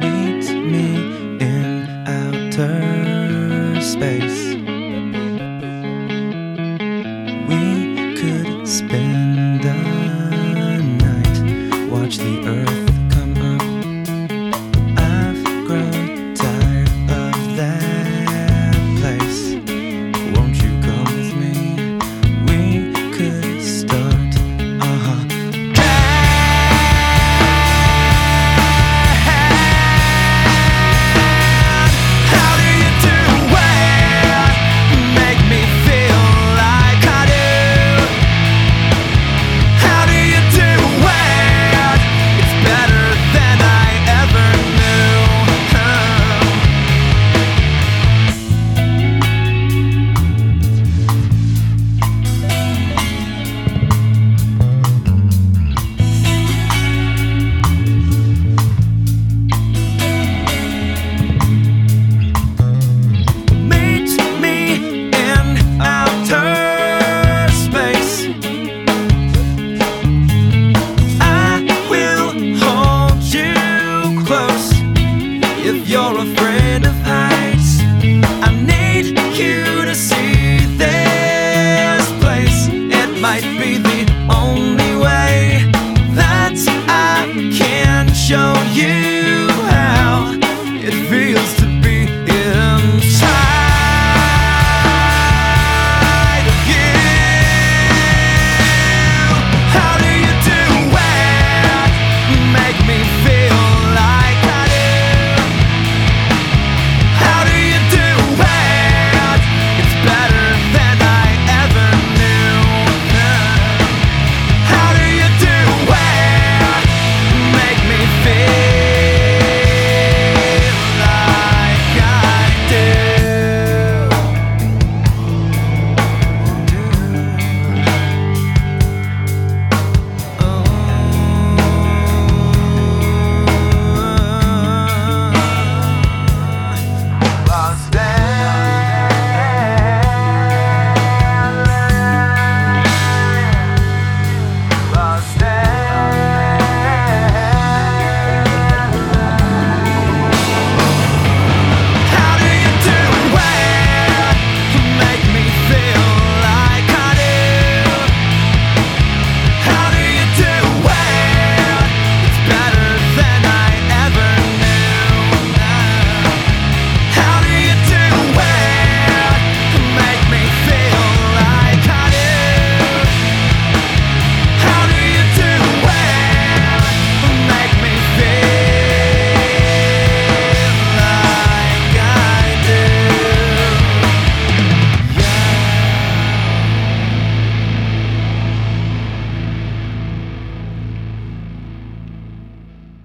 Meet me in outer space. We could spend the night, watch the earth. if you're afraid of heights.